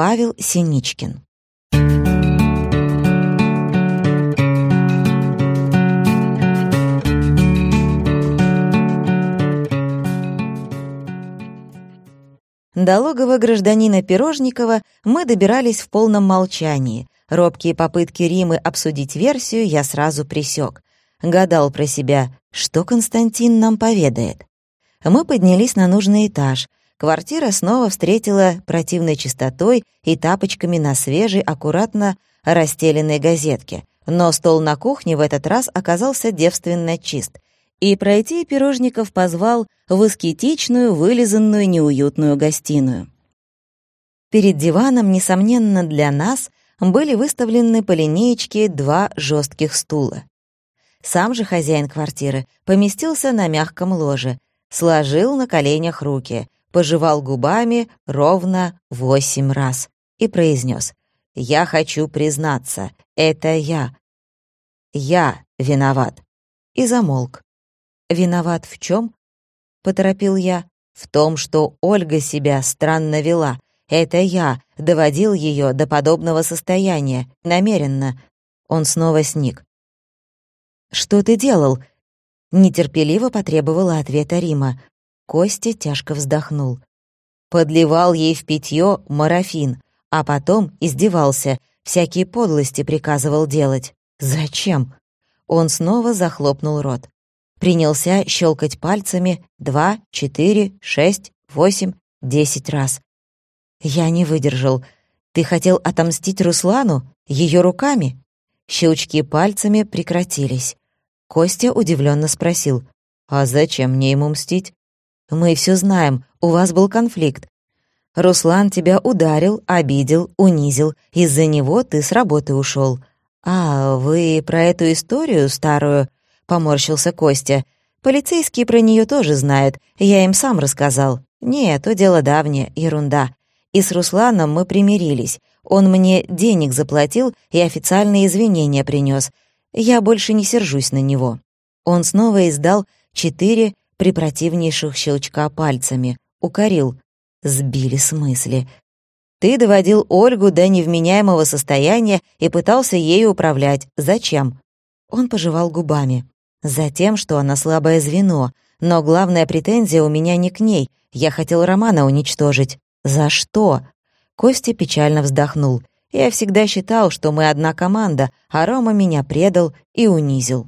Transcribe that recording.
Павел Синичкин. До логова гражданина Пирожникова мы добирались в полном молчании. Робкие попытки Римы обсудить версию я сразу присек. Гадал про себя, что Константин нам поведает. Мы поднялись на нужный этаж. Квартира снова встретила противной чистотой и тапочками на свежей, аккуратно расстеленной газетке. Но стол на кухне в этот раз оказался девственно чист. И пройти Пирожников позвал в аскетичную, вылизанную, неуютную гостиную. Перед диваном, несомненно, для нас были выставлены по линеечке два жестких стула. Сам же хозяин квартиры поместился на мягком ложе, сложил на коленях руки, пожевал губами ровно восемь раз и произнес «Я хочу признаться, это я. Я виноват». И замолк. «Виноват в чем? поторопил я. «В том, что Ольга себя странно вела. Это я доводил ее до подобного состояния, намеренно». Он снова сник. «Что ты делал?» Нетерпеливо потребовала ответа Рима. Костя тяжко вздохнул. Подливал ей в питье марафин, а потом издевался, всякие подлости приказывал делать. «Зачем?» Он снова захлопнул рот. Принялся щелкать пальцами два, четыре, шесть, восемь, десять раз. Я не выдержал. «Ты хотел отомстить Руслану? Ее руками?» Щелчки пальцами прекратились. Костя удивленно спросил, «А зачем мне ему мстить?» «Мы все знаем, у вас был конфликт. Руслан тебя ударил, обидел, унизил. Из-за него ты с работы ушел. «А, вы про эту историю старую?» — поморщился Костя. «Полицейские про нее тоже знают, я им сам рассказал. Нет, то дело давнее, ерунда. И с Русланом мы примирились. Он мне денег заплатил и официальные извинения принес. Я больше не сержусь на него». Он снова издал четыре припротивнейших щелчка пальцами. Укорил. Сбили с мысли. «Ты доводил Ольгу до невменяемого состояния и пытался ею управлять. Зачем?» Он пожевал губами. «Затем, что она слабое звено. Но главная претензия у меня не к ней. Я хотел Романа уничтожить. За что?» Костя печально вздохнул. «Я всегда считал, что мы одна команда, а Рома меня предал и унизил».